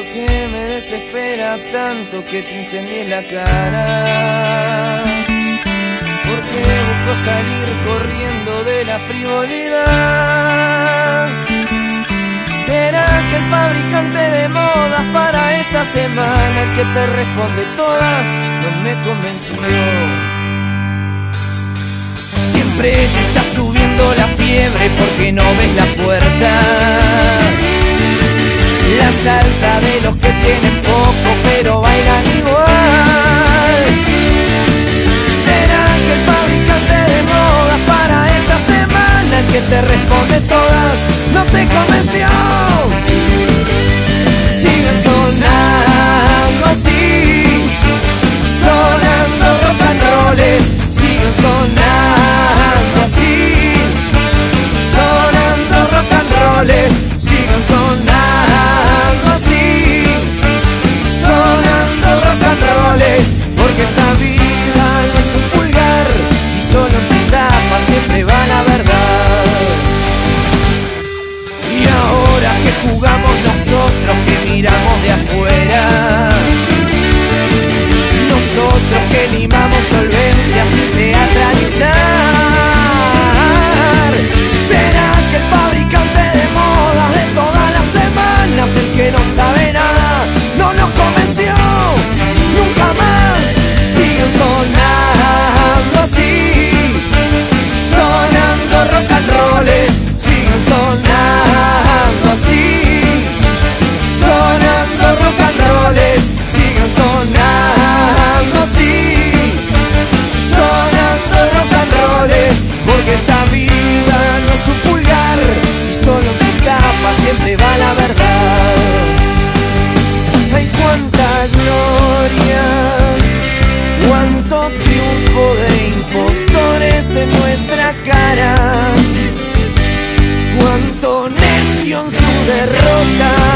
qué me desespera tanto que te incendies la cara? ¿Por qué busco salir corriendo de la frivolidad? ¿Será que el fabricante de modas para esta semana, el que te responde todas, no me convenció? Siempre te está subiendo la fiebre salsa de los que tienen poco pero bailan igual. ¿Será que el fabricante de modas para esta semana, el que te responde todas, no te convenció? De impostores en nuestra cara, cuánto necio en su derrota.